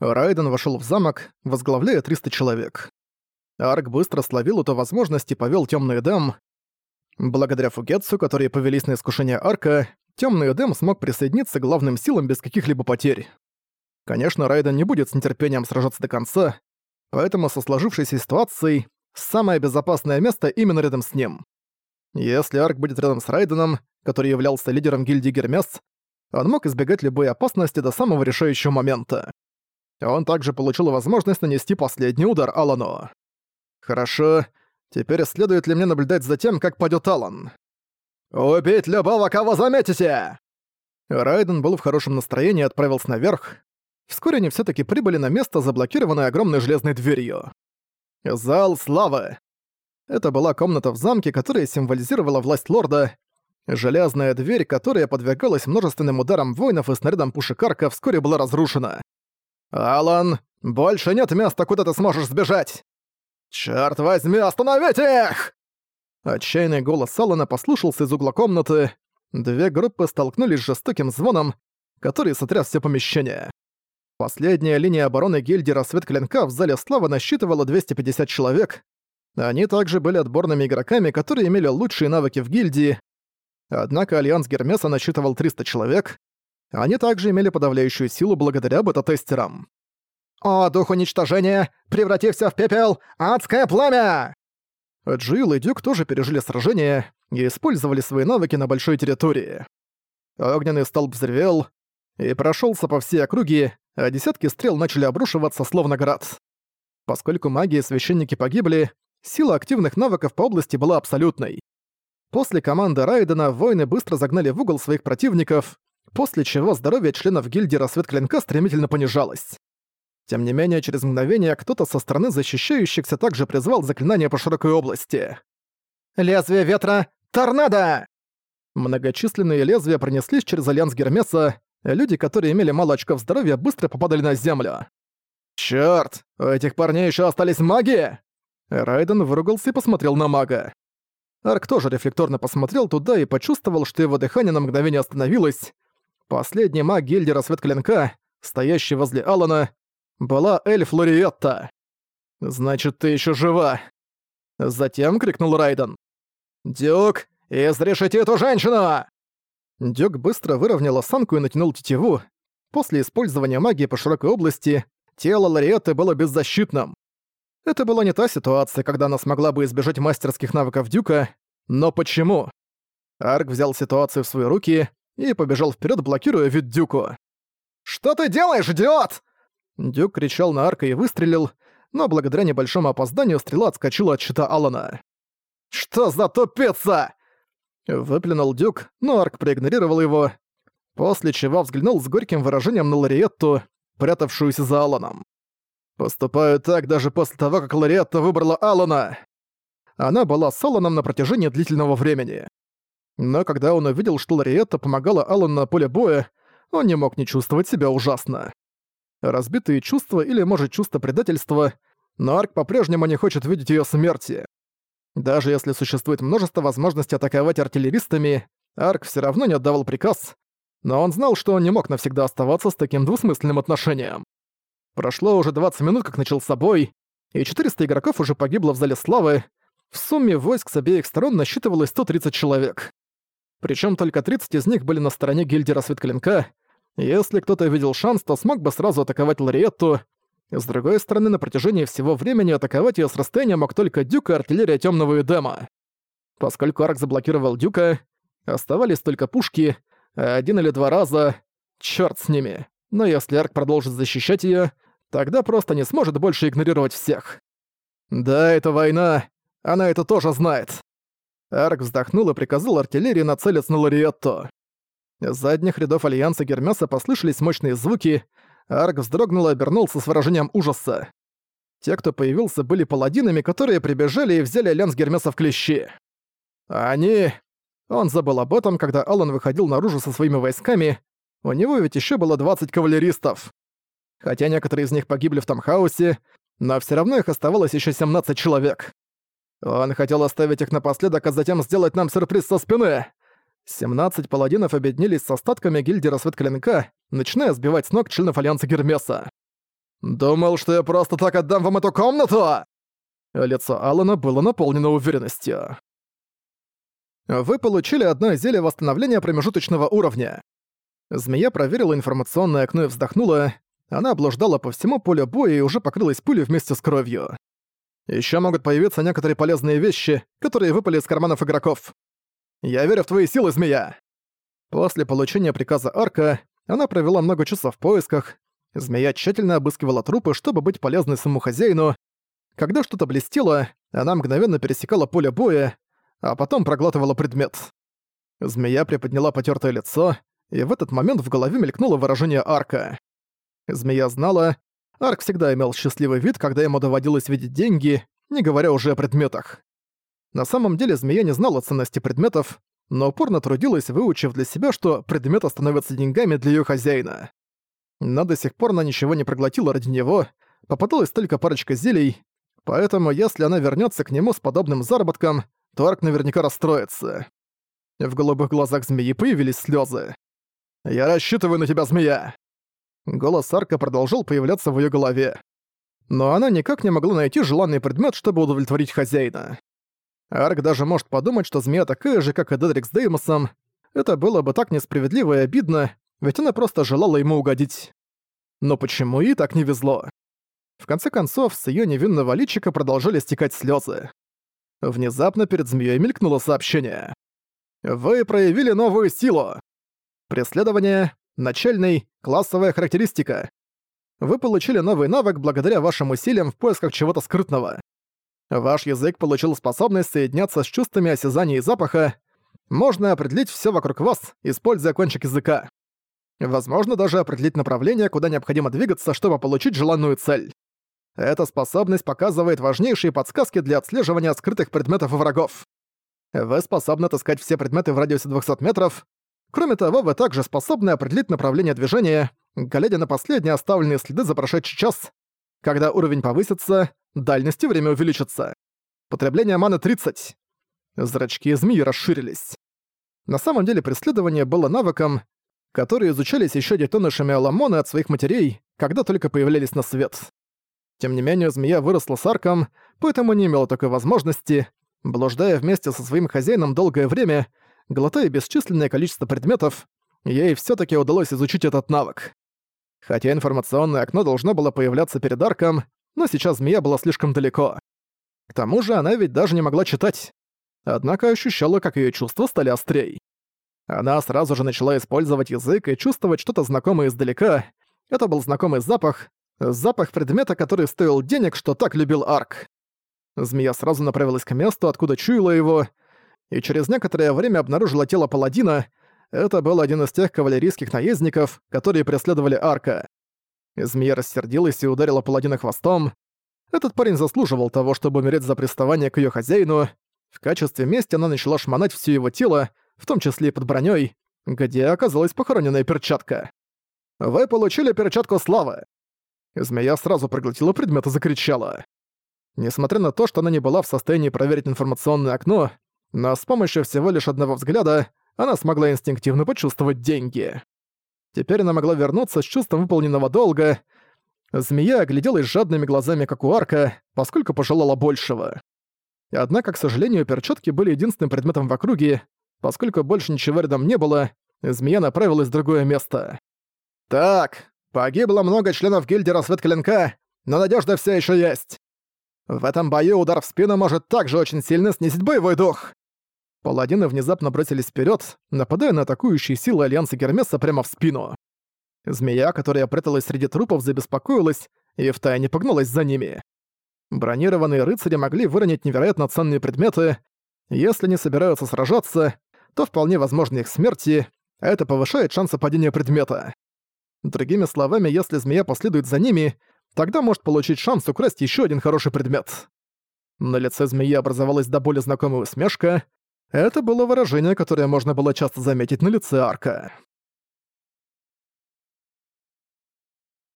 Райден вошел в замок, возглавляя 300 человек. Арк быстро словил эту возможность и повел темный Эдем. Благодаря Фугетсу, которые повелись на искушение Арка, темный Эдем смог присоединиться к главным силам без каких-либо потерь. Конечно, Райден не будет с нетерпением сражаться до конца, поэтому со сложившейся ситуацией самое безопасное место именно рядом с ним. Если Арк будет рядом с Райденом, который являлся лидером гильдии Гермес, он мог избегать любой опасности до самого решающего момента. Он также получил возможность нанести последний удар Алану. Хорошо, теперь следует ли мне наблюдать за тем, как падёт Алан? «Убить любого, кого заметите!» Райден был в хорошем настроении и отправился наверх. Вскоре они все таки прибыли на место, заблокированное огромной железной дверью. Зал славы. Это была комната в замке, которая символизировала власть лорда. Железная дверь, которая подвергалась множественным ударам воинов и снарядам пушекарка, вскоре была разрушена. «Алан, больше нет места, куда ты сможешь сбежать!» «Чёрт возьми, остановите их!» Отчаянный голос Алана послушался из угла комнаты. Две группы столкнулись с жестоким звоном, который сотряс все помещение. Последняя линия обороны гильдии «Рассвет Клинка» в Зале Славы насчитывала 250 человек. Они также были отборными игроками, которые имели лучшие навыки в гильдии. Однако Альянс Гермеса насчитывал 300 человек. Они также имели подавляющую силу благодаря бета-тестерам. «О, дух уничтожения! Преврати всё в пепел! Адское пламя!» Джилл и Дюк тоже пережили сражение и использовали свои навыки на большой территории. Огненный столб взревел и прошелся по всей округе, а десятки стрел начали обрушиваться словно град. Поскольку маги и священники погибли, сила активных навыков по области была абсолютной. После команды Райдена воины быстро загнали в угол своих противников, после чего здоровье членов гильдии Рассвет Клинка стремительно понижалось. Тем не менее, через мгновение кто-то со стороны защищающихся также призвал заклинание по широкой области. «Лезвие ветра! Торнадо!» Многочисленные лезвия пронеслись через альянс Гермеса, люди, которые имели мало очков здоровья, быстро попадали на землю. «Чёрт! У этих парней ещё остались маги!» Райден выругался и посмотрел на мага. Арк тоже рефлекторно посмотрел туда и почувствовал, что его дыхание на мгновение остановилось. Последний маг гильдии Рассвет Клинка, стоящий возле Алана, была эльф Лориетта. «Значит, ты еще жива!» Затем крикнул Райден. «Дюк, изрешите эту женщину!» Дюк быстро выровнял осанку и натянул тетиву. После использования магии по широкой области, тело Лориетты было беззащитным. Это была не та ситуация, когда она смогла бы избежать мастерских навыков Дюка, но почему? Арк взял ситуацию в свои руки и побежал вперед, блокируя вид Дюку. «Что ты делаешь, идиот?» Дюк кричал на Арка и выстрелил, но благодаря небольшому опозданию стрела отскочила от щита Алана. «Что за тупица?» Выплюнул Дюк, но Арк проигнорировал его, после чего взглянул с горьким выражением на Лариетту, прятавшуюся за Аланом. «Поступаю так даже после того, как Лариетта выбрала Алана!» Она была с Аланом на протяжении длительного времени. Но когда он увидел, что Лариетта помогала Алану на поле боя, он не мог не чувствовать себя ужасно разбитые чувства или, может, чувство предательства, но Арк по-прежнему не хочет видеть ее смерти. Даже если существует множество возможностей атаковать артиллеристами, Арк все равно не отдавал приказ, но он знал, что он не мог навсегда оставаться с таким двусмысленным отношением. Прошло уже 20 минут, как начал собой, и 400 игроков уже погибло в Зале Славы, в сумме войск с обеих сторон насчитывалось 130 человек. Причем только 30 из них были на стороне гильдии Рассвет Клинка, если кто-то видел шанс, то смог бы сразу атаковать Лариетту. С другой стороны, на протяжении всего времени атаковать ее с расстояния мог только Дюк и артиллерия Темного Эдема. Поскольку Арк заблокировал Дюка, оставались только пушки, один или два раза... Чёрт с ними. Но если Арк продолжит защищать ее, тогда просто не сможет больше игнорировать всех. Да, это война. Она это тоже знает. Арк вздохнул и приказал артиллерии нацелиться на Лариетту. С задних рядов Альянса Гермеса послышались мощные звуки, Арк вздрогнул и обернулся с выражением ужаса. Те, кто появился, были паладинами, которые прибежали и взяли Альянс Гермеса в клещи. Они... Он забыл об этом, когда Алан выходил наружу со своими войсками. У него ведь еще было 20 кавалеристов. Хотя некоторые из них погибли в Тамхаусе, но все равно их оставалось еще 17 человек. Он хотел оставить их напоследок, а затем сделать нам сюрприз со спины. 17 паладинов объединились с остатками гильдии Рассвет Клинка, начиная сбивать с ног членов Альянса Гермеса. «Думал, что я просто так отдам вам эту комнату?» Лицо Алана было наполнено уверенностью. Вы получили одно зелье восстановления промежуточного уровня. Змея проверила информационное окно и вздохнула. Она облуждала по всему полю боя и уже покрылась пылью вместе с кровью. Еще могут появиться некоторые полезные вещи, которые выпали из карманов игроков. Я верю в твои силы, змея!» После получения приказа Арка она провела много часов в поисках. Змея тщательно обыскивала трупы, чтобы быть полезной своему хозяину. Когда что-то блестело, она мгновенно пересекала поле боя, а потом проглатывала предмет. Змея приподняла потертое лицо, и в этот момент в голове мелькнуло выражение Арка. Змея знала, Арк всегда имел счастливый вид, когда ему доводилось видеть деньги, не говоря уже о предметах. На самом деле змея не знала ценности предметов, но упорно трудилась, выучив для себя, что предметы становятся деньгами для её хозяина. Но до сих пор она ничего не проглотила ради него, попадалась только парочка зелий, поэтому если она вернётся к нему с подобным заработком, то Арк наверняка расстроится. В голубых глазах змеи появились слёзы. «Я рассчитываю на тебя, змея!» Голос Арка продолжал появляться в её голове. Но она никак не могла найти желанный предмет, чтобы удовлетворить хозяина. Арк даже может подумать, что змея такая же, как и Дедрик с Деймосом. Это было бы так несправедливо и обидно, ведь она просто желала ему угодить. Но почему ей так не везло? В конце концов, с её невинного личика продолжали стекать слёзы. Внезапно перед змеей мелькнуло сообщение. «Вы проявили новую силу. Преследование, начальный, классовая характеристика. Вы получили новый навык благодаря вашим усилиям в поисках чего-то скрытного. Ваш язык получил способность соединяться с чувствами осязания и запаха. Можно определить все вокруг вас, используя кончик языка. Возможно даже определить направление, куда необходимо двигаться, чтобы получить желанную цель. Эта способность показывает важнейшие подсказки для отслеживания скрытых предметов и врагов. Вы способны отыскать все предметы в радиусе 200 метров. Кроме того, вы также способны определить направление движения, глядя на последние оставленные следы за прошедший час. Когда уровень повысится, дальность и время увеличится. Потребление маны 30. Зрачки змеи расширились. На самом деле преследование было навыком, которые изучались еще детенышами Аламоны от своих матерей, когда только появлялись на свет. Тем не менее, змея выросла с арком, поэтому не имела такой возможности. Блуждая вместе со своим хозяином долгое время, глотая бесчисленное количество предметов, ей все таки удалось изучить этот навык. Хотя информационное окно должно было появляться перед арком, но сейчас змея была слишком далеко. К тому же она ведь даже не могла читать. Однако ощущала, как ее чувства стали острей. Она сразу же начала использовать язык и чувствовать что-то знакомое издалека. Это был знакомый запах, запах предмета, который стоил денег, что так любил Арк. Змея сразу направилась к месту, откуда чуяла его, и через некоторое время обнаружила тело паладина. Это был один из тех кавалерийских наездников, которые преследовали Арка. Змея рассердилась и ударила паладина хвостом. Этот парень заслуживал того, чтобы умереть за приставание к ее хозяину. В качестве мести она начала шмонать все его тело, в том числе и под броней, где оказалась похороненная перчатка. «Вы получили перчатку славы!» Змея сразу проглотила предмет и закричала. Несмотря на то, что она не была в состоянии проверить информационное окно, но с помощью всего лишь одного взгляда она смогла инстинктивно почувствовать деньги. Теперь она могла вернуться с чувством выполненного долга. Змея огляделась жадными глазами, как у арка, поскольку пожелала большего. Однако, к сожалению, перчатки были единственным предметом в округе. Поскольку больше ничего рядом не было, змея направилась в другое место. «Так, погибло много членов гильдии Рассвет Клинка, но надежда все еще есть. В этом бою удар в спину может также очень сильно снизить боевой дух. Паладины внезапно бросились вперед, нападая на атакующие силы Альянса Гермеса прямо в спину. Змея, которая пряталась среди трупов, забеспокоилась и втайне погнулась за ними. Бронированные рыцари могли выронить невероятно ценные предметы. Если не собираются сражаться, то вполне возможно их смерти, а это повышает шансы падения предмета. Другими словами, если змея последует за ними, тогда может получить шанс украсть еще один хороший предмет. На лице змеи образовалась до боли знакомая усмешка, это было выражение, которое можно было часто заметить на лице Арка.